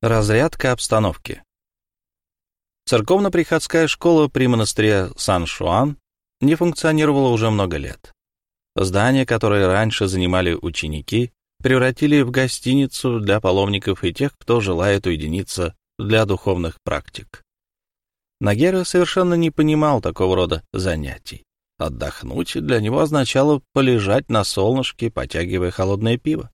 Разрядка обстановки. Церковно-приходская школа при монастыре Сан-Шуан не функционировала уже много лет. Здание, которое раньше занимали ученики, превратили в гостиницу для паломников и тех, кто желает уединиться для духовных практик. Нагера совершенно не понимал такого рода занятий. Отдохнуть для него означало полежать на солнышке, потягивая холодное пиво.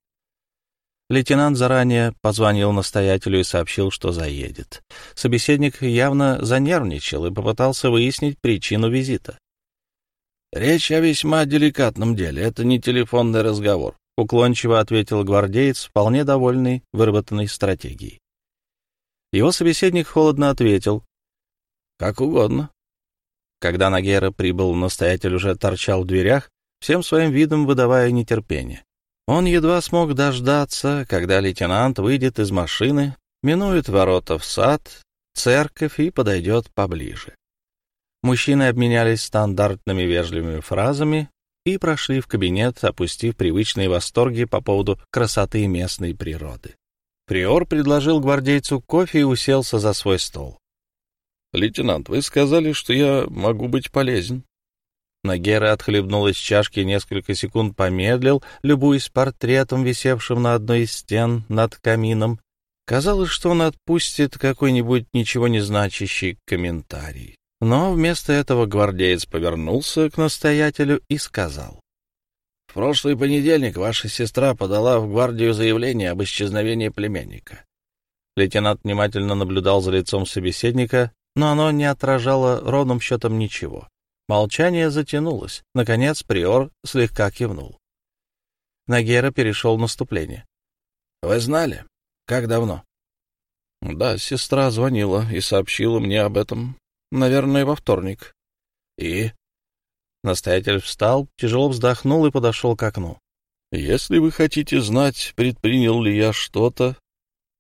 Лейтенант заранее позвонил настоятелю и сообщил, что заедет. Собеседник явно занервничал и попытался выяснить причину визита. «Речь о весьма деликатном деле. Это не телефонный разговор», — уклончиво ответил гвардеец, вполне довольный выработанной стратегией. Его собеседник холодно ответил. «Как угодно». Когда Нагера прибыл, настоятель уже торчал в дверях, всем своим видом выдавая нетерпение. Он едва смог дождаться, когда лейтенант выйдет из машины, минует ворота в сад, церковь и подойдет поближе. Мужчины обменялись стандартными вежливыми фразами и прошли в кабинет, опустив привычные восторги по поводу красоты местной природы. Приор предложил гвардейцу кофе и уселся за свой стол. — Лейтенант, вы сказали, что я могу быть полезен. Нагера отхлебнул из чашки, несколько секунд помедлил, любуясь портретом, висевшим на одной из стен над камином. Казалось, что он отпустит какой-нибудь ничего не значащий комментарий. Но вместо этого гвардеец повернулся к настоятелю и сказал. — В прошлый понедельник ваша сестра подала в гвардию заявление об исчезновении племянника. Лейтенант внимательно наблюдал за лицом собеседника, но оно не отражало ровным счетом ничего. Молчание затянулось. Наконец приор слегка кивнул. Нагера перешел в наступление. — Вы знали? Как давно? — Да, сестра звонила и сообщила мне об этом, наверное, во вторник. — И? Настоятель встал, тяжело вздохнул и подошел к окну. — Если вы хотите знать, предпринял ли я что-то,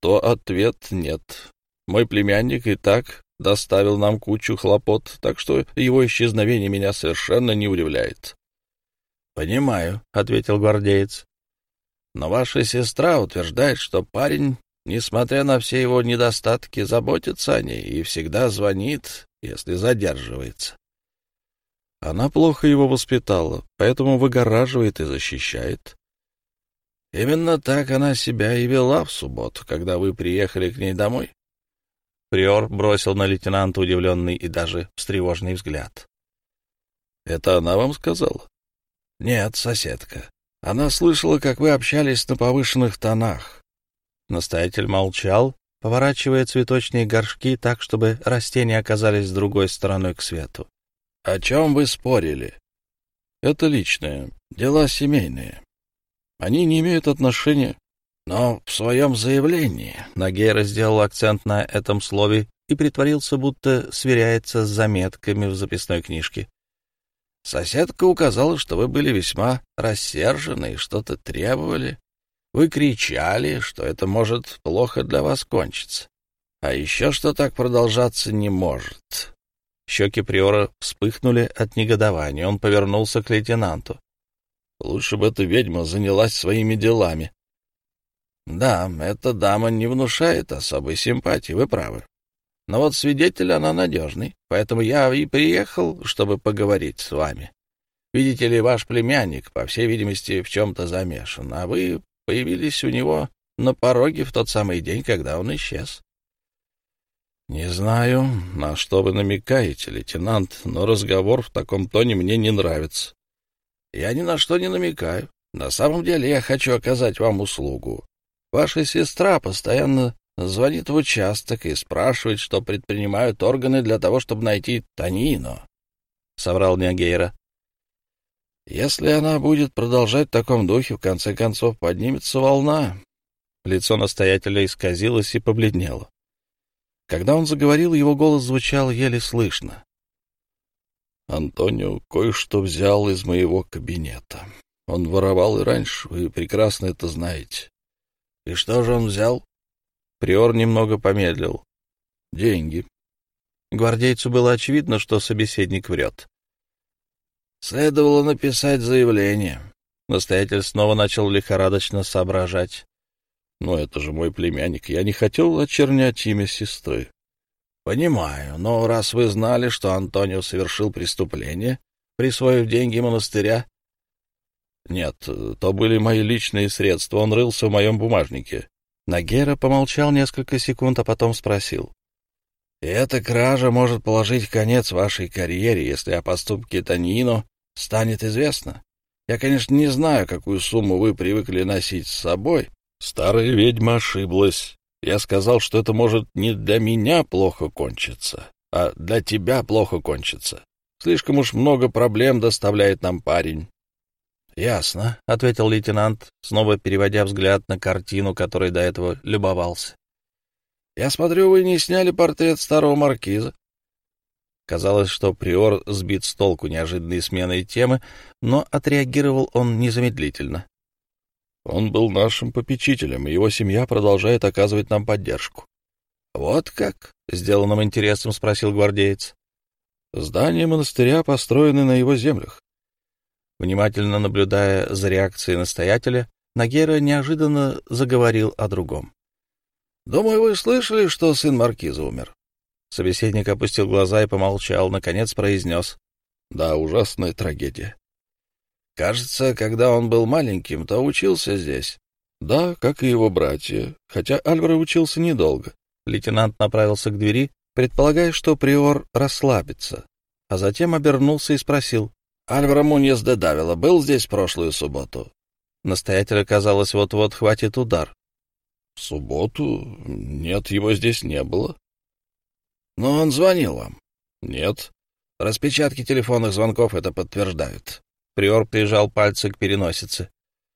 то ответ — нет. Мой племянник и так доставил нам кучу хлопот, так что его исчезновение меня совершенно не удивляет. — Понимаю, — ответил гвардеец. — Но ваша сестра утверждает, что парень, несмотря на все его недостатки, заботится о ней и всегда звонит, если задерживается. Она плохо его воспитала, поэтому выгораживает и защищает. Именно так она себя и вела в субботу, когда вы приехали к ней домой. Приор бросил на лейтенанта удивленный и даже встревоженный взгляд. — Это она вам сказала? — Нет, соседка. Она слышала, как вы общались на повышенных тонах. Настоятель молчал, поворачивая цветочные горшки так, чтобы растения оказались с другой стороной к свету. — О чем вы спорили? — Это личное, дела семейные. Они не имеют отношения но в своем заявлении Нагера сделал акцент на этом слове и притворился, будто сверяется с заметками в записной книжке. Соседка указала, что вы были весьма рассержены и что-то требовали. Вы кричали, что это может плохо для вас кончиться. А еще что так продолжаться не может. Щеки Приора вспыхнули от негодования. Он повернулся к лейтенанту. Лучше бы эта ведьма занялась своими делами. Да, эта дама не внушает особой симпатии, вы правы. Но вот свидетель она надежный, поэтому я и приехал, чтобы поговорить с вами. Видите ли, ваш племянник, по всей видимости, в чем-то замешан, а вы появились у него на пороге в тот самый день, когда он исчез. Не знаю, на что вы намекаете, лейтенант, но разговор в таком тоне мне не нравится. Я ни на что не намекаю. На самом деле я хочу оказать вам услугу. Ваша сестра постоянно звонит в участок и спрашивает, что предпринимают органы для того, чтобы найти Танино, — соврал Нягейра. Если она будет продолжать в таком духе, в конце концов поднимется волна. Лицо настоятеля исказилось и побледнело. Когда он заговорил, его голос звучал еле слышно. Антонио кое-что взял из моего кабинета. Он воровал и раньше, вы прекрасно это знаете. — И что же он взял? Приор немного помедлил. — Деньги. Гвардейцу было очевидно, что собеседник врет. — Следовало написать заявление. Настоятель снова начал лихорадочно соображать. Но это же мой племянник. Я не хотел очернять имя сестры. Понимаю, но раз вы знали, что Антонио совершил преступление, присвоив деньги монастыря... Нет, то были мои личные средства. Он рылся в моем бумажнике. Нагера помолчал несколько секунд, а потом спросил. Эта кража может положить конец вашей карьере, если о поступке Танино станет известно. Я, конечно, не знаю, какую сумму вы привыкли носить с собой. Старая ведьма ошиблась. Я сказал, что это может не для меня плохо кончиться, а для тебя плохо кончиться. Слишком уж много проблем доставляет нам парень. — Ясно, — ответил лейтенант, снова переводя взгляд на картину, которой до этого любовался. — Я смотрю, вы не сняли портрет старого маркиза. Казалось, что приор сбит с толку неожиданной сменой темы, но отреагировал он незамедлительно. Он был нашим попечителем, и его семья продолжает оказывать нам поддержку. — Вот как? — сделанным интересом спросил гвардеец. — Здания монастыря построены на его землях. Внимательно наблюдая за реакцией настоятеля, Нагера неожиданно заговорил о другом. — Думаю, вы слышали, что сын маркиза умер? Собеседник опустил глаза и помолчал, наконец произнес. — Да, ужасная трагедия. Кажется, когда он был маленьким, то учился здесь. Да, как и его братья, хотя Альваро учился недолго. Лейтенант направился к двери, предполагая, что приор расслабится, а затем обернулся и спросил. — Альваро Муньес де Давила был здесь прошлую субботу? Настоятеля, казалось, вот-вот хватит удар. — В субботу? Нет, его здесь не было. — Но он звонил вам? — Нет. Распечатки телефонных звонков это подтверждают. Приор прижал пальцы к переносице.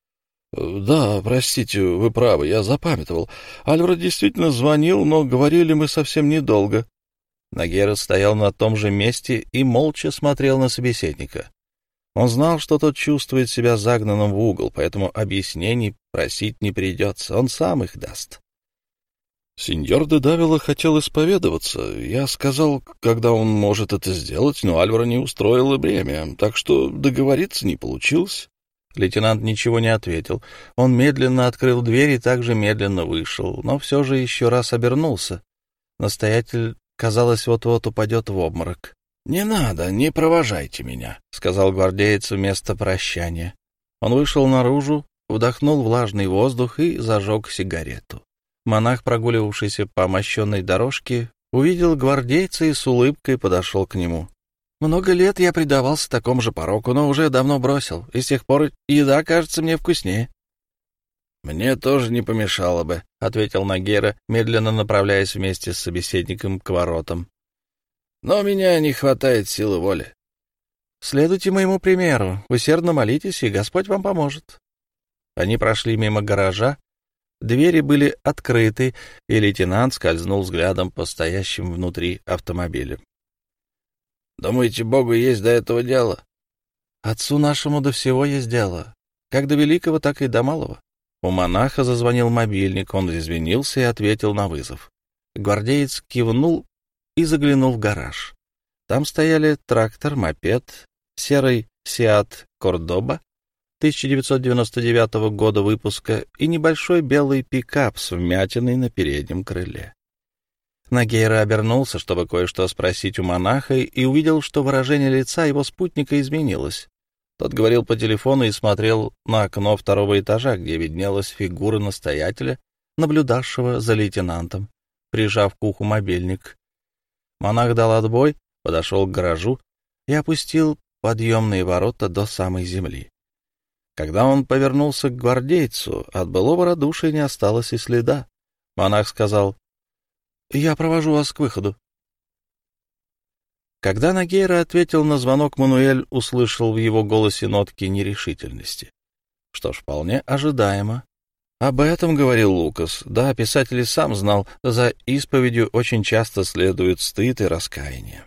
— Да, простите, вы правы, я запамятовал. Альвара действительно звонил, но говорили мы совсем недолго. Нагера стоял на том же месте и молча смотрел на собеседника. Он знал, что тот чувствует себя загнанным в угол, поэтому объяснений просить не придется, он сам их даст. Сеньор де Давила хотел исповедоваться. Я сказал, когда он может это сделать, но Альвара не устроил и бремя, так что договориться не получилось. Лейтенант ничего не ответил. Он медленно открыл дверь и также медленно вышел, но все же еще раз обернулся. Настоятель, казалось, вот-вот упадет в обморок. — Не надо, не провожайте меня, — сказал гвардеец вместо прощания. Он вышел наружу, вдохнул влажный воздух и зажег сигарету. Монах, прогуливавшийся по мощенной дорожке, увидел гвардейца и с улыбкой подошел к нему. «Много лет я предавался такому же пороку, но уже давно бросил, и с тех пор еда кажется мне вкуснее». «Мне тоже не помешало бы», — ответил Нагера, медленно направляясь вместе с собеседником к воротам. «Но у меня не хватает силы воли». «Следуйте моему примеру, усердно молитесь, и Господь вам поможет». Они прошли мимо гаража, Двери были открыты, и лейтенант скользнул взглядом по стоящим внутри автомобилям. «Думаете, Богу есть до этого дело?» «Отцу нашему до всего есть дело, как до великого, так и до малого». У монаха зазвонил мобильник, он извинился и ответил на вызов. Гвардеец кивнул и заглянул в гараж. Там стояли трактор, мопед, серый «Сиат Кордоба» 1999 года выпуска и небольшой белый пикап с вмятиной на переднем крыле. Нагейра обернулся, чтобы кое-что спросить у монаха, и увидел, что выражение лица его спутника изменилось. Тот говорил по телефону и смотрел на окно второго этажа, где виднелась фигура настоятеля, наблюдавшего за лейтенантом, прижав к уху мобильник. Монах дал отбой, подошел к гаражу и опустил подъемные ворота до самой земли. Когда он повернулся к гвардейцу, от былого радушия не осталось и следа. Монах сказал, «Я провожу вас к выходу». Когда Нагейра ответил на звонок, Мануэль услышал в его голосе нотки нерешительности. Что ж, вполне ожидаемо. Об этом говорил Лукас. Да, писатель и сам знал, за исповедью очень часто следует стыд и раскаяние.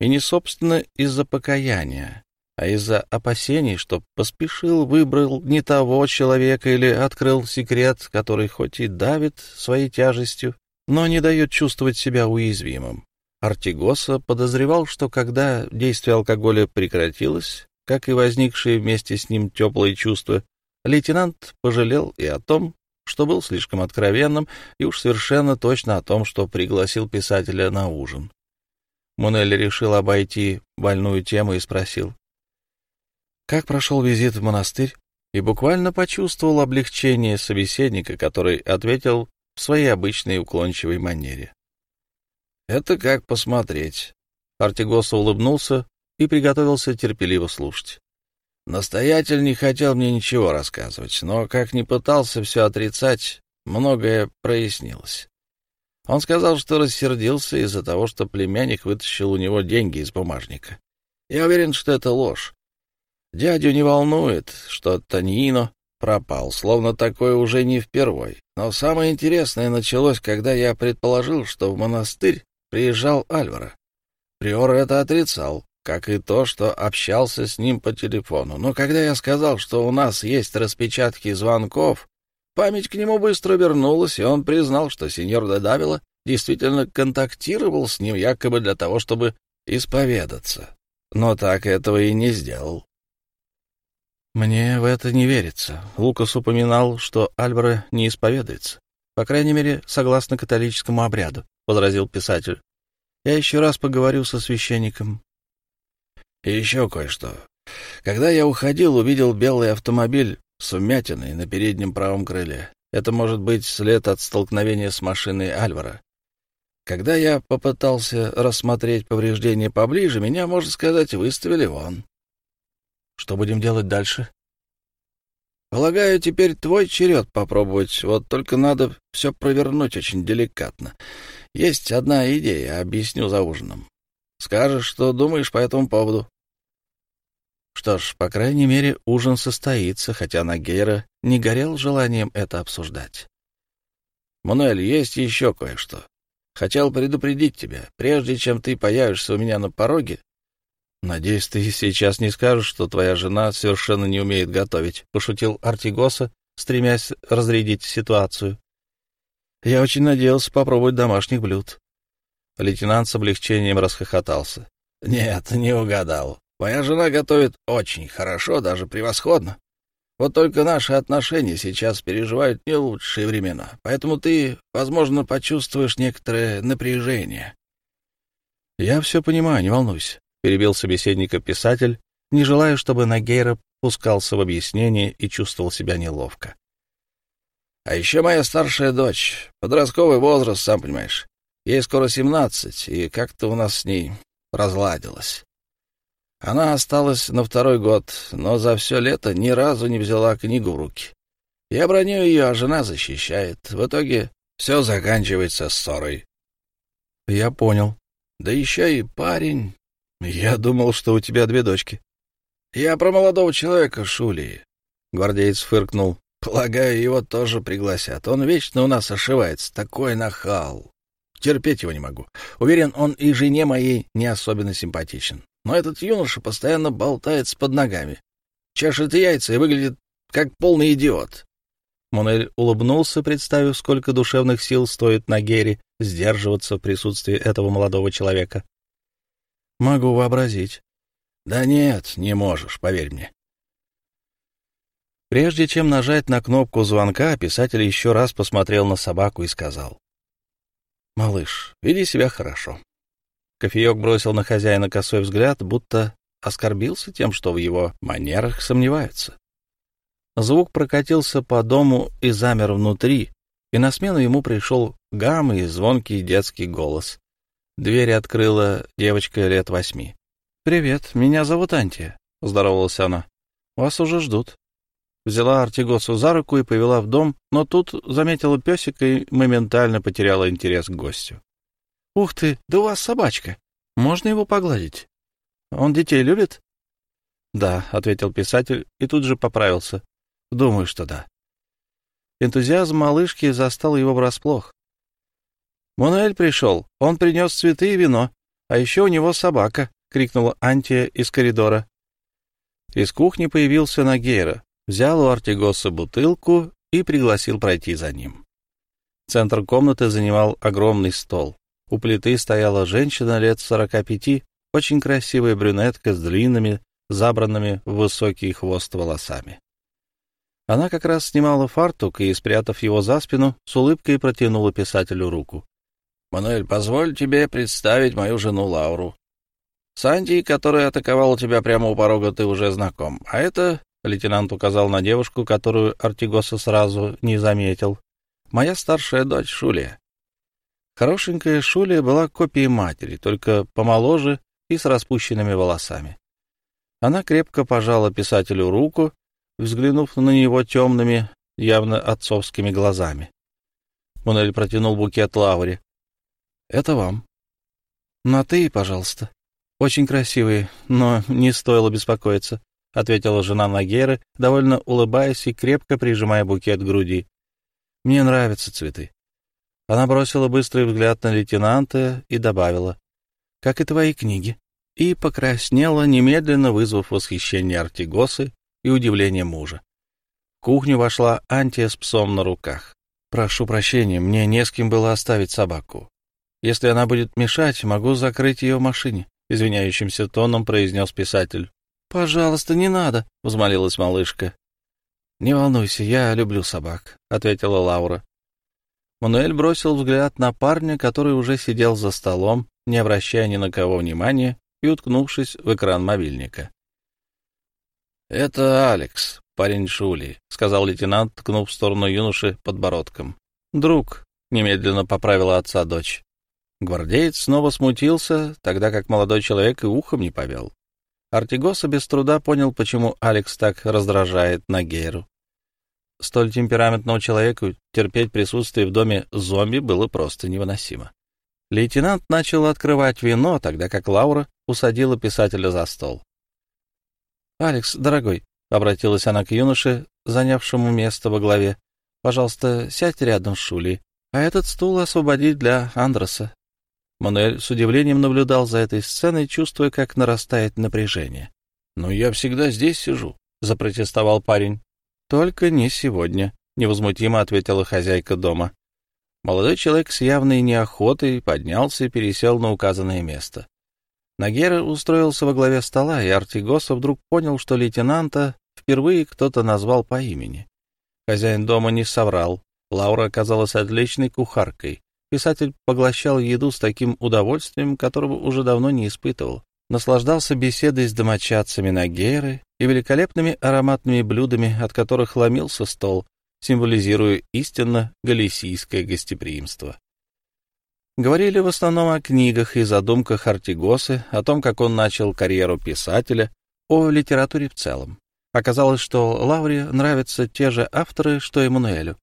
И не, собственно, из-за покаяния, а из-за опасений, что поспешил, выбрал не того человека или открыл секрет, который хоть и давит своей тяжестью, но не дает чувствовать себя уязвимым. Артигоса подозревал, что когда действие алкоголя прекратилось, как и возникшие вместе с ним теплые чувства, лейтенант пожалел и о том, что был слишком откровенным и уж совершенно точно о том, что пригласил писателя на ужин. Мунелли решил обойти больную тему и спросил, как прошел визит в монастырь, и буквально почувствовал облегчение собеседника, который ответил в своей обычной уклончивой манере. «Это как посмотреть». Артигоса улыбнулся и приготовился терпеливо слушать. Настоятель не хотел мне ничего рассказывать, но, как ни пытался все отрицать, многое прояснилось. Он сказал, что рассердился из-за того, что племянник вытащил у него деньги из бумажника. Я уверен, что это ложь. Дядю не волнует, что Танино пропал, словно такое уже не впервой. Но самое интересное началось, когда я предположил, что в монастырь приезжал Альвара. Приор это отрицал, как и то, что общался с ним по телефону. Но когда я сказал, что у нас есть распечатки звонков, память к нему быстро вернулась, и он признал, что сеньор Дедавила действительно контактировал с ним якобы для того, чтобы исповедаться. Но так этого и не сделал. Мне в это не верится. Лукас упоминал, что Альвара не исповедуется. По крайней мере, согласно католическому обряду, — возразил писатель. Я еще раз поговорю со священником. И еще кое-что. Когда я уходил, увидел белый автомобиль с вмятиной на переднем правом крыле. Это может быть след от столкновения с машиной Альвара. Когда я попытался рассмотреть повреждения поближе, меня, можно сказать, выставили вон. Что будем делать дальше? Полагаю, теперь твой черед попробовать. Вот только надо все провернуть очень деликатно. Есть одна идея, объясню за ужином. Скажешь, что думаешь по этому поводу. Что ж, по крайней мере, ужин состоится, хотя Нагейра не горел желанием это обсуждать. Мануэль, есть еще кое-что. Хотел предупредить тебя. Прежде чем ты появишься у меня на пороге, «Надеюсь, ты сейчас не скажешь, что твоя жена совершенно не умеет готовить», — пошутил Артигоса, стремясь разрядить ситуацию. «Я очень надеялся попробовать домашних блюд». Лейтенант с облегчением расхохотался. «Нет, не угадал. Моя жена готовит очень хорошо, даже превосходно. Вот только наши отношения сейчас переживают не лучшие времена, поэтому ты, возможно, почувствуешь некоторое напряжение». «Я все понимаю, не волнуйся. — перебил собеседника писатель, не желая, чтобы Нагейра пускался в объяснение и чувствовал себя неловко. — А еще моя старшая дочь. Подростковый возраст, сам понимаешь. Ей скоро семнадцать, и как-то у нас с ней разладилось. Она осталась на второй год, но за все лето ни разу не взяла книгу в руки. Я броню ее, а жена защищает. В итоге все заканчивается ссорой. — Я понял. Да еще и парень «Я думал, что у тебя две дочки». «Я про молодого человека, Шули». Гвардеец фыркнул. «Полагаю, его тоже пригласят. Он вечно у нас ошивается. Такой нахал. Терпеть его не могу. Уверен, он и жене моей не особенно симпатичен. Но этот юноша постоянно болтается под ногами. Чешет яйца и выглядит как полный идиот». Монель улыбнулся, представив, сколько душевных сил стоит на Гере сдерживаться в присутствии этого молодого человека. Могу вообразить. Да нет, не можешь, поверь мне. Прежде чем нажать на кнопку звонка, писатель еще раз посмотрел на собаку и сказал. «Малыш, веди себя хорошо». Кофеек бросил на хозяина косой взгляд, будто оскорбился тем, что в его манерах сомневаются. Звук прокатился по дому и замер внутри, и на смену ему пришел гам и звонкий детский голос. Дверь открыла девочка лет восьми. «Привет, меня зовут Антия», — здоровалась она. «Вас уже ждут». Взяла Артигосу за руку и повела в дом, но тут заметила песика и моментально потеряла интерес к гостю. «Ух ты, да у вас собачка! Можно его погладить? Он детей любит?» «Да», — ответил писатель и тут же поправился. «Думаю, что да». Энтузиазм малышки застал его врасплох. «Мануэль пришел. Он принес цветы и вино. А еще у него собака», — крикнула Антия из коридора. Из кухни появился Нагейра, взял у Артигоса бутылку и пригласил пройти за ним. Центр комнаты занимал огромный стол. У плиты стояла женщина лет сорока пяти, очень красивая брюнетка с длинными, забранными в высокий хвост волосами. Она как раз снимала фартук и, спрятав его за спину, с улыбкой протянула писателю руку. «Мануэль, позволь тебе представить мою жену Лауру. Санди, которая атаковала тебя прямо у порога, ты уже знаком. А это, — лейтенант указал на девушку, которую Артигоса сразу не заметил, — моя старшая дочь Шулия. Хорошенькая Шулия была копией матери, только помоложе и с распущенными волосами. Она крепко пожала писателю руку, взглянув на него темными, явно отцовскими глазами. Мунель протянул букет Лауре. Это вам. На ты, пожалуйста. Очень красивые, но не стоило беспокоиться, — ответила жена Нагеры, довольно улыбаясь и крепко прижимая букет к груди. Мне нравятся цветы. Она бросила быстрый взгляд на лейтенанта и добавила. Как и твои книги. И покраснела, немедленно вызвав восхищение Артигосы и удивление мужа. В кухню вошла Антия с псом на руках. «Прошу прощения, мне не с кем было оставить собаку. Если она будет мешать, могу закрыть ее в машине», — извиняющимся тоном произнес писатель. «Пожалуйста, не надо», — взмолилась малышка. «Не волнуйся, я люблю собак», — ответила Лаура. Мануэль бросил взгляд на парня, который уже сидел за столом, не обращая ни на кого внимания и уткнувшись в экран мобильника. «Это Алекс, парень Шули», — сказал лейтенант, ткнув в сторону юноши подбородком. «Друг», — немедленно поправила отца дочь. Гвардеец снова смутился, тогда как молодой человек и ухом не повел. Артигоса без труда понял, почему Алекс так раздражает Нагейру. Столь темпераментного человека терпеть присутствие в доме зомби было просто невыносимо. Лейтенант начал открывать вино, тогда как Лаура усадила писателя за стол. «Алекс, дорогой», — обратилась она к юноше, занявшему место во главе, — «пожалуйста, сядь рядом с Шули, а этот стул освободи для Андреса. Мануэль с удивлением наблюдал за этой сценой, чувствуя, как нарастает напряжение. «Но я всегда здесь сижу», — запротестовал парень. «Только не сегодня», — невозмутимо ответила хозяйка дома. Молодой человек с явной неохотой поднялся и пересел на указанное место. Нагера устроился во главе стола, и Артигоса вдруг понял, что лейтенанта впервые кто-то назвал по имени. Хозяин дома не соврал. Лаура оказалась отличной кухаркой. Писатель поглощал еду с таким удовольствием, которого уже давно не испытывал. Наслаждался беседой с домочадцами Нагеры и великолепными ароматными блюдами, от которых ломился стол, символизируя истинно галисийское гостеприимство. Говорили в основном о книгах и задумках Артигосы, о том, как он начал карьеру писателя, о литературе в целом. Оказалось, что Лауре нравятся те же авторы, что и Мануэлю.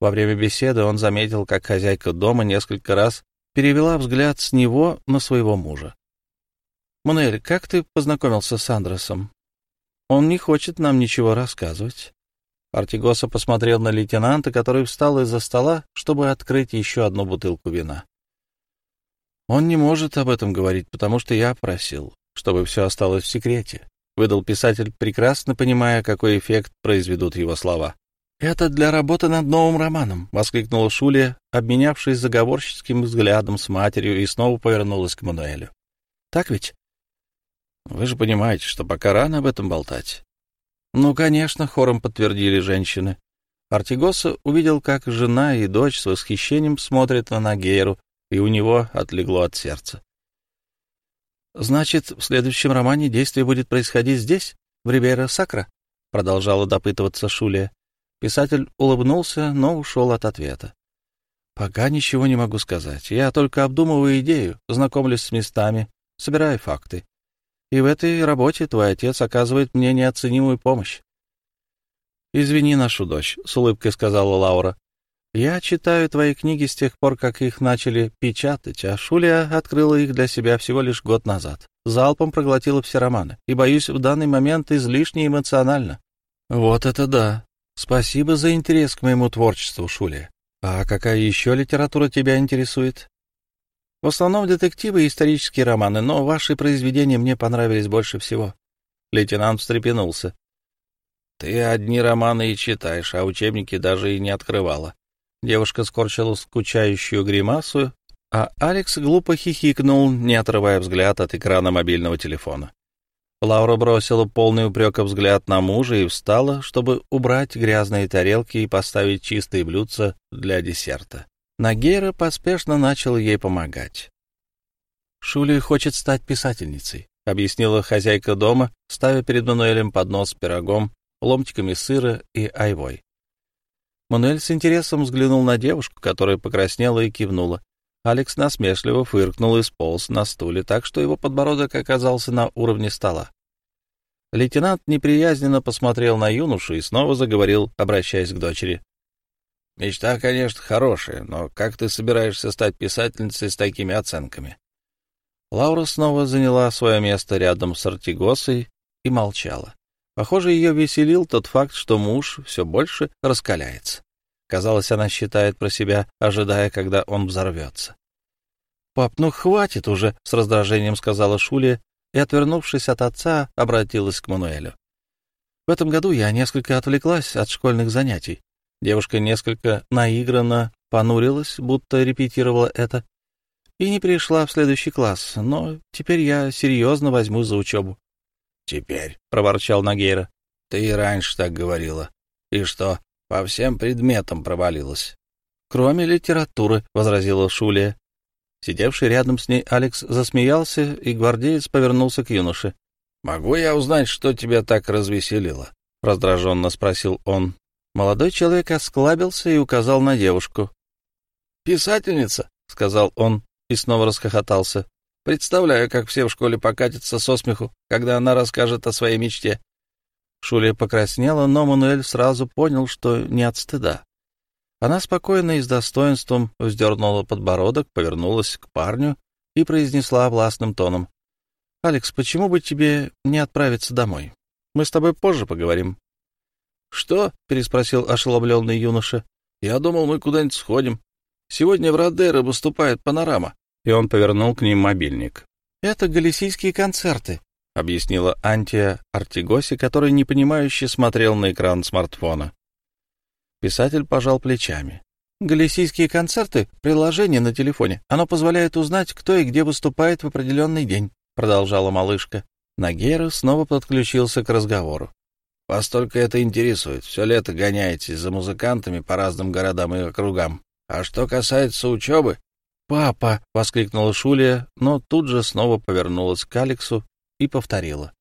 Во время беседы он заметил, как хозяйка дома несколько раз перевела взгляд с него на своего мужа. «Мануэль, как ты познакомился с Андресом? Он не хочет нам ничего рассказывать». Артигоса посмотрел на лейтенанта, который встал из-за стола, чтобы открыть еще одну бутылку вина. «Он не может об этом говорить, потому что я просил, чтобы все осталось в секрете», — выдал писатель, прекрасно понимая, какой эффект произведут его слова. «Это для работы над новым романом», — воскликнула Шулия, обменявшись заговорческим взглядом с матерью, и снова повернулась к Мануэлю. «Так ведь?» «Вы же понимаете, что пока рано об этом болтать». «Ну, конечно», — хором подтвердили женщины. Артигоса увидел, как жена и дочь с восхищением смотрят на Нагейру, и у него отлегло от сердца. «Значит, в следующем романе действие будет происходить здесь, в Рибейро-Сакра?» — продолжала допытываться Шулия. Писатель улыбнулся, но ушел от ответа. «Пока ничего не могу сказать. Я только обдумываю идею, знакомлюсь с местами, собираю факты. И в этой работе твой отец оказывает мне неоценимую помощь». «Извини нашу дочь», — с улыбкой сказала Лаура. «Я читаю твои книги с тех пор, как их начали печатать, а Шулия открыла их для себя всего лишь год назад. Залпом проглотила все романы, и, боюсь, в данный момент излишне эмоционально». «Вот это да!» Спасибо за интерес к моему творчеству, Шули. А какая еще литература тебя интересует? В основном детективы и исторические романы, но ваши произведения мне понравились больше всего. Лейтенант встрепенулся. Ты одни романы и читаешь, а учебники даже и не открывала. Девушка скорчила скучающую гримасу, а Алекс глупо хихикнул, не отрывая взгляд от экрана мобильного телефона. Лаура бросила полный упрека взгляд на мужа и встала, чтобы убрать грязные тарелки и поставить чистые блюдца для десерта. Нагера поспешно начал ей помогать. «Шули хочет стать писательницей», — объяснила хозяйка дома, ставя перед Мануэлем поднос с пирогом, ломтиками сыра и айвой. Мануэль с интересом взглянул на девушку, которая покраснела и кивнула. Алекс насмешливо фыркнул и сполз на стуле, так что его подбородок оказался на уровне стола. Лейтенант неприязненно посмотрел на юношу и снова заговорил, обращаясь к дочери. «Мечта, конечно, хорошая, но как ты собираешься стать писательницей с такими оценками?» Лаура снова заняла свое место рядом с Артигосой и молчала. Похоже, ее веселил тот факт, что муж все больше раскаляется. Казалось, она считает про себя, ожидая, когда он взорвется. «Пап, ну хватит уже!» — с раздражением сказала Шулия и, отвернувшись от отца, обратилась к Мануэлю. «В этом году я несколько отвлеклась от школьных занятий. Девушка несколько наигранно понурилась, будто репетировала это, и не пришла в следующий класс, но теперь я серьезно возьму за учебу». «Теперь», — проворчал Нагейра, — «ты и раньше так говорила. И что, по всем предметам провалилась. — Кроме литературы, — возразила Шулия. Сидевший рядом с ней Алекс засмеялся, и гвардеец повернулся к юноше. — Могу я узнать, что тебя так развеселило? — раздраженно спросил он. Молодой человек осклабился и указал на девушку. — Писательница, — сказал он и снова расхохотался. — Представляю, как все в школе покатятся со смеху, когда она расскажет о своей мечте. Шулия покраснела, но Мануэль сразу понял, что не от стыда. Она спокойно и с достоинством вздернула подбородок, повернулась к парню и произнесла властным тоном. — Алекс, почему бы тебе не отправиться домой? Мы с тобой позже поговорим. — Что? — переспросил ошеломленный юноша. — Я думал, мы куда-нибудь сходим. Сегодня в Родеро выступает панорама. И он повернул к ним мобильник. — Это галисийские концерты, — объяснила Антия Артигоси, который непонимающе смотрел на экран смартфона. Писатель пожал плечами. «Галисийские концерты — приложение на телефоне. Оно позволяет узнать, кто и где выступает в определенный день», — продолжала малышка. Нагера снова подключился к разговору. «Вас только это интересует. Все лето гоняетесь за музыкантами по разным городам и округам. А что касается учебы...» «Папа!» — воскликнула Шулия, но тут же снова повернулась к Алексу и повторила.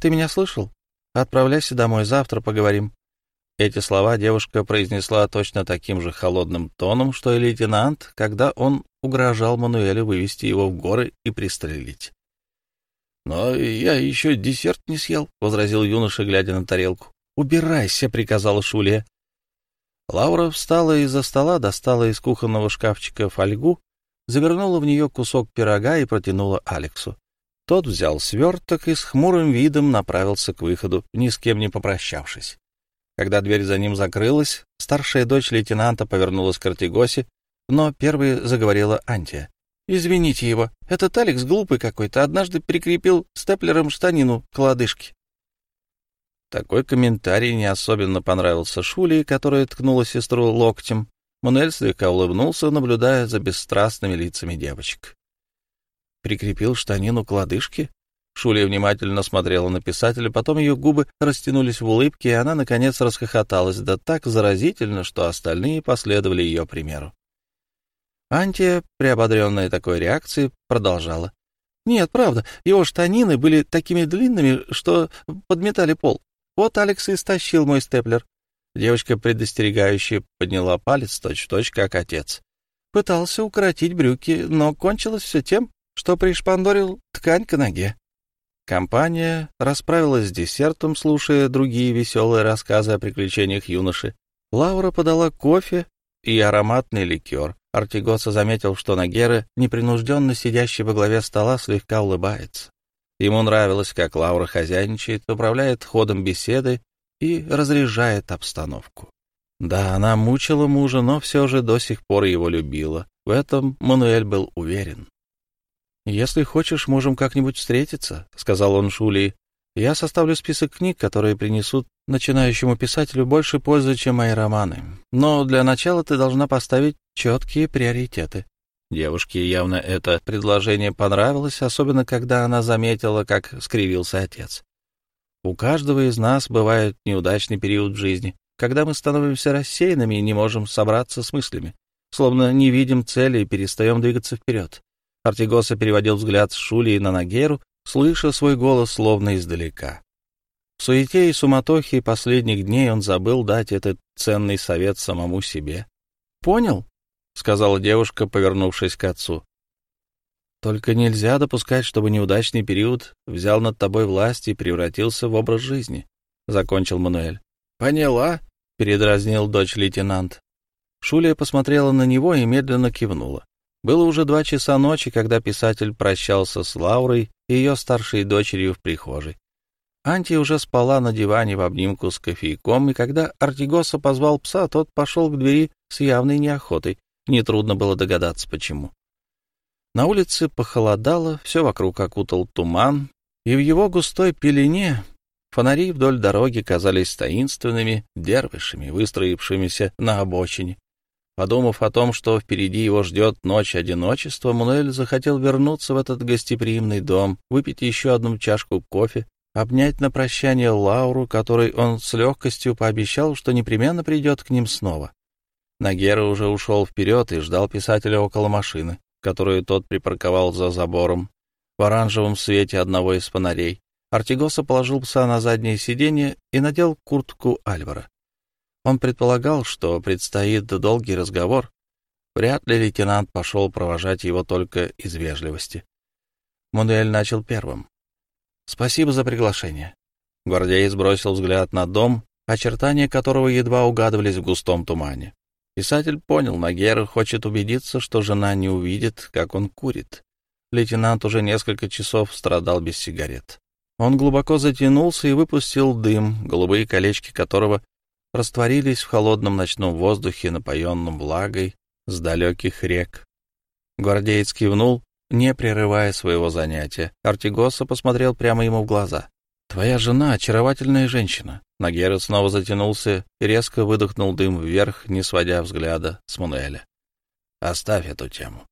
«Ты меня слышал? Отправляйся домой, завтра поговорим». Эти слова девушка произнесла точно таким же холодным тоном, что и лейтенант, когда он угрожал Мануэлю вывести его в горы и пристрелить. «Но я еще десерт не съел», — возразил юноша, глядя на тарелку. «Убирайся», — приказала Шулия. Лаура встала из-за стола, достала из кухонного шкафчика фольгу, завернула в нее кусок пирога и протянула Алексу. Тот взял сверток и с хмурым видом направился к выходу, ни с кем не попрощавшись. Когда дверь за ним закрылась, старшая дочь лейтенанта повернулась к Артигосе, но первой заговорила Антия. «Извините его, этот Алекс глупый какой-то, однажды прикрепил степлером штанину к лодыжке». Такой комментарий не особенно понравился Шуле, которая ткнула сестру локтем. Мануэль слегка улыбнулся, наблюдая за бесстрастными лицами девочек прикрепил штанину к лодыжке? Шулия внимательно смотрела на писателя, потом ее губы растянулись в улыбке, и она, наконец, расхохоталась, да так заразительно, что остальные последовали ее примеру. Антия, приободренная такой реакцией, продолжала. «Нет, правда, его штанины были такими длинными, что подметали пол. Вот Алекс и стащил мой степлер». Девочка предостерегающе подняла палец точь-в-точь, -точь, как отец. Пытался укоротить брюки, но кончилось все тем, что пришпандорил ткань к ноге. Компания расправилась с десертом, слушая другие веселые рассказы о приключениях юноши. Лаура подала кофе и ароматный ликер. Артигоса заметил, что Нагера, непринужденно сидящий во главе стола, слегка улыбается. Ему нравилось, как Лаура хозяйничает, управляет ходом беседы и разряжает обстановку. Да, она мучила мужа, но все же до сих пор его любила. В этом Мануэль был уверен. «Если хочешь, можем как-нибудь встретиться», — сказал он Шулии. «Я составлю список книг, которые принесут начинающему писателю больше пользы, чем мои романы. Но для начала ты должна поставить четкие приоритеты». Девушке явно это предложение понравилось, особенно когда она заметила, как скривился отец. У каждого из нас бывает неудачный период в жизни, когда мы становимся рассеянными и не можем собраться с мыслями, словно не видим цели и перестаем двигаться вперед. Артигоса переводил взгляд с Шулии на Нагеру, слыша свой голос словно издалека. В суете и суматохе последних дней он забыл дать этот ценный совет самому себе. «Понял?» — сказала девушка, повернувшись к отцу. Только нельзя допускать, чтобы неудачный период взял над тобой власть и превратился в образ жизни, — закончил Мануэль. — Поняла, — передразнил дочь лейтенант. Шулия посмотрела на него и медленно кивнула. Было уже два часа ночи, когда писатель прощался с Лаурой и ее старшей дочерью в прихожей. Анти уже спала на диване в обнимку с кофейком, и когда Артигоса позвал пса, тот пошел к двери с явной неохотой. Нетрудно было догадаться, почему. На улице похолодало, все вокруг окутал туман, и в его густой пелене фонари вдоль дороги казались таинственными дервишами, выстроившимися на обочине. Подумав о том, что впереди его ждет ночь одиночества, Мануэль захотел вернуться в этот гостеприимный дом, выпить еще одну чашку кофе, обнять на прощание Лауру, которой он с легкостью пообещал, что непременно придет к ним снова. Нагера уже ушел вперед и ждал писателя около машины которую тот припарковал за забором, в оранжевом свете одного из фонарей. Артигоса положил пса на заднее сиденье и надел куртку Альвара. Он предполагал, что предстоит долгий разговор. Вряд ли лейтенант пошел провожать его только из вежливости. Мунуэль начал первым. «Спасибо за приглашение». Гвардеец бросил взгляд на дом, очертания которого едва угадывались в густом тумане. Писатель понял, Нагера хочет убедиться, что жена не увидит, как он курит. Лейтенант уже несколько часов страдал без сигарет. Он глубоко затянулся и выпустил дым, голубые колечки которого растворились в холодном ночном воздухе, напоенном влагой с далеких рек. Гвардеец кивнул, не прерывая своего занятия. Артигоса посмотрел прямо ему в глаза. «Твоя жена — очаровательная женщина. Нагера снова затянулся и резко выдохнул дым вверх, не сводя взгляда с Мунеля. «Оставь эту тему».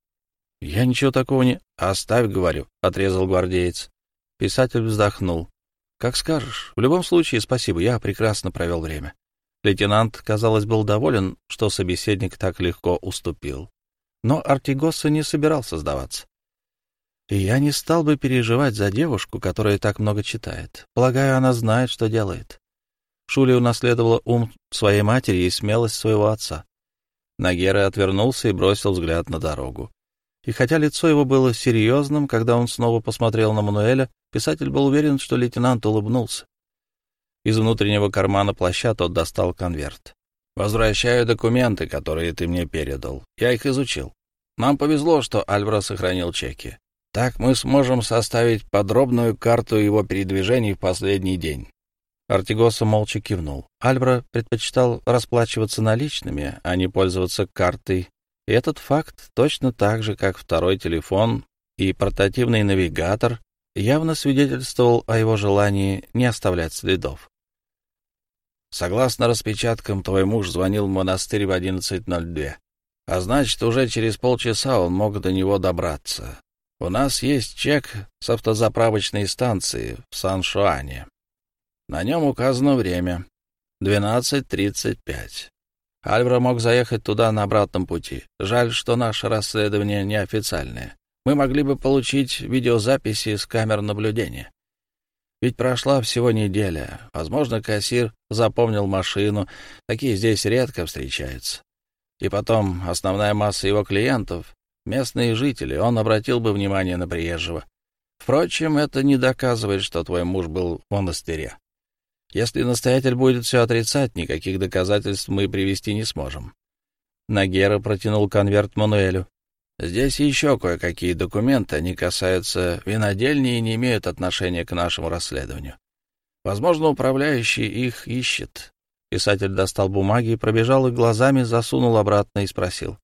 «Я ничего такого не...» «Оставь, говорю», — отрезал гвардеец. Писатель вздохнул. «Как скажешь. В любом случае, спасибо, я прекрасно провел время». Лейтенант, казалось, был доволен, что собеседник так легко уступил. Но Артигоса не собирался сдаваться. Я не стал бы переживать за девушку, которая так много читает. Полагаю, она знает, что делает. Шуля унаследовала ум своей матери и смелость своего отца. Нагера отвернулся и бросил взгляд на дорогу. И хотя лицо его было серьезным, когда он снова посмотрел на Мануэля, писатель был уверен, что лейтенант улыбнулся. Из внутреннего кармана плаща тот достал конверт. «Возвращаю документы, которые ты мне передал. Я их изучил. Нам повезло, что Альвара сохранил чеки. Так мы сможем составить подробную карту его передвижений в последний день. Артигоса молча кивнул. Альбра предпочитал расплачиваться наличными, а не пользоваться картой. И этот факт, точно так же, как второй телефон и портативный навигатор, явно свидетельствовал о его желании не оставлять следов. Согласно распечаткам, твой муж звонил в монастырь в 11.02. А значит, уже через полчаса он мог до него добраться. У нас есть чек с автозаправочной станции в Сан-Шуане. На нем указано время — 12.35. Альвара мог заехать туда на обратном пути. Жаль, что наше расследование неофициальное. Мы могли бы получить видеозаписи с камер наблюдения. Ведь прошла всего неделя. Возможно, кассир запомнил машину. Такие здесь редко встречаются. И потом, основная масса его клиентов — местные жители. Он обратил бы внимание на приезжего. Впрочем, это не доказывает, что твой муж был в монастыре. Если настоятель будет все отрицать, никаких доказательств мы привести не сможем. Нагера протянул конверт Мануэлю. Здесь еще кое-какие документы, они касаются винодельни и не имеют отношения к нашему расследованию. Возможно, управляющий их ищет. Писатель достал бумаги пробежал их глазами, засунул обратно и спросил.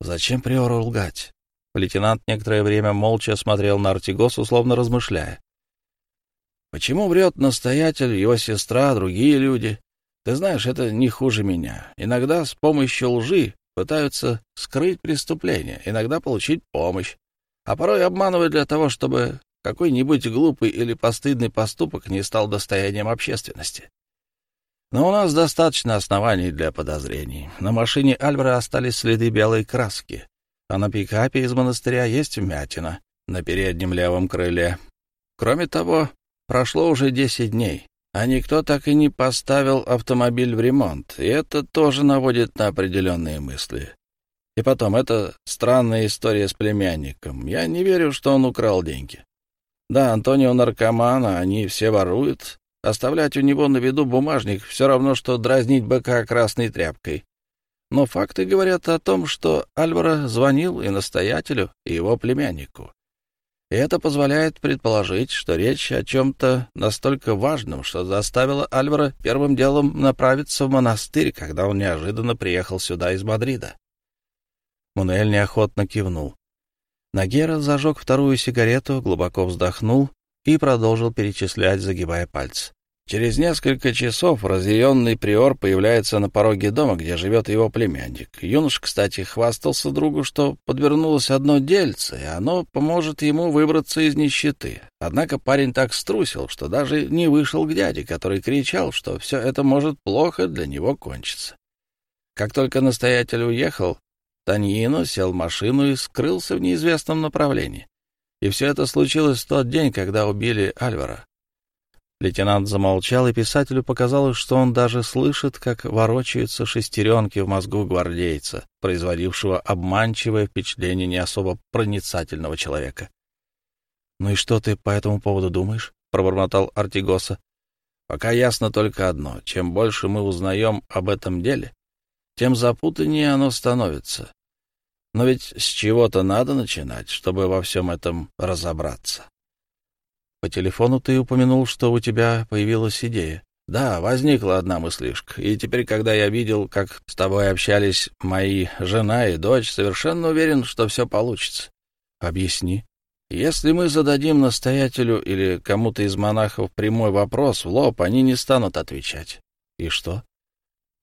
«Зачем приору лгать?» Лейтенант некоторое время молча смотрел на Артигос, условно размышляя. Почему врет настоятель, его сестра, другие люди? Ты знаешь, это не хуже меня. Иногда с помощью лжи пытаются скрыть преступление, иногда получить помощь, а порой обманывают для того, чтобы какой-нибудь глупый или постыдный поступок не стал достоянием общественности. Но у нас достаточно оснований для подозрений. На машине Альвара остались следы белой краски, а на пикапе из монастыря есть вмятина на переднем левом крыле. Кроме того, прошло уже десять дней, а никто так и не поставил автомобиль в ремонт, и это тоже наводит на определенные мысли. И потом, это странная история с племянником. Я не верю, что он украл деньги. Да, Антонио наркоман, а они все воруют. Оставлять у него на виду бумажник все равно, что дразнить быка красной тряпкой. Но факты говорят о том, что Альваро звонил и настоятелю, и его племяннику. Это позволяет предположить, что речь о чем-то настолько важном, что заставило Альвара первым делом направиться в монастырь, когда он неожиданно приехал сюда из Мадрида. Мунель неохотно кивнул. Нагера зажег вторую сигарету, глубоко вздохнул и продолжил перечислять, загибая пальцы. Через несколько часов разъяренный приор появляется на пороге дома, где живет его племянник. Юнош, кстати, хвастался другу, что подвернулось одно дельце, и оно поможет ему выбраться из нищеты. Однако парень так струсил, что даже не вышел к дяде, который кричал, что все это может плохо для него кончиться. Как только настоятель уехал, Таньино сел в машину и скрылся в неизвестном направлении. И все это случилось в тот день, когда убили Альвара. Лейтенант замолчал, и писателю показалось, что он даже слышит, как ворочаются шестеренки в мозгу гвардейца, производившего обманчивое впечатление не особо проницательного человека. — Ну и что ты по этому поводу думаешь? — пробормотал Артигоса. — Пока ясно только одно. Чем больше мы узнаем об этом деле, тем запутаннее оно становится. Но ведь с чего-то надо начинать, чтобы во всем этом разобраться. По телефону ты упомянул, что у тебя появилась идея. Да, возникла одна мыслишка. И теперь, когда я видел, как с тобой общались мои жена и дочь, совершенно уверен, что все получится. Объясни. Если мы зададим настоятелю или кому-то из монахов прямой вопрос в лоб, они не станут отвечать. И что?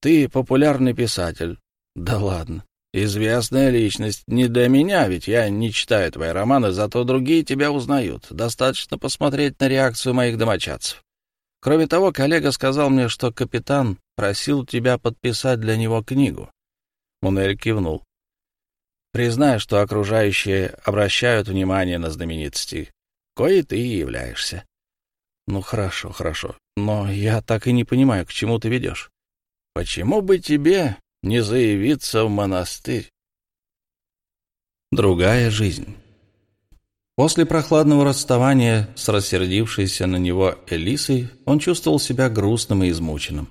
Ты популярный писатель. Да ладно. Известная личность. Не для меня, ведь я не читаю твои романы, зато другие тебя узнают. Достаточно посмотреть на реакцию моих домочадцев. Кроме того, коллега сказал мне, что капитан просил тебя подписать для него книгу. Мунель кивнул. Признай, что окружающие обращают внимание на знаменитости, кое ты и являешься. Ну, хорошо, хорошо, но я так и не понимаю, к чему ты ведешь. Почему бы тебе не заявиться в монастырь. Другая жизнь. После прохладного расставания с рассердившейся на него Элисой он чувствовал себя грустным и измученным.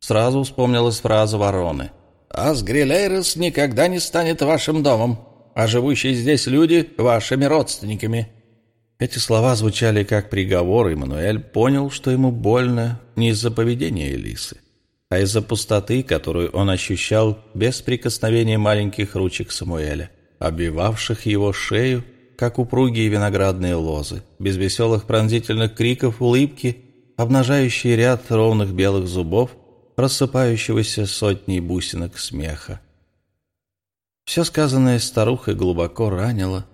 Сразу вспомнилась фраза вороны. «Асгрилейрос никогда не станет вашим домом, а живущие здесь люди — вашими родственниками». Эти слова звучали как приговор, и Мануэль понял, что ему больно не из-за поведения Элисы, а из-за пустоты, которую он ощущал без прикосновения маленьких ручек Самуэля, обвивавших его шею, как упругие виноградные лозы, без веселых пронзительных криков, улыбки, обнажающие ряд ровных белых зубов, рассыпающегося сотней бусинок смеха. Все сказанное старухой глубоко ранило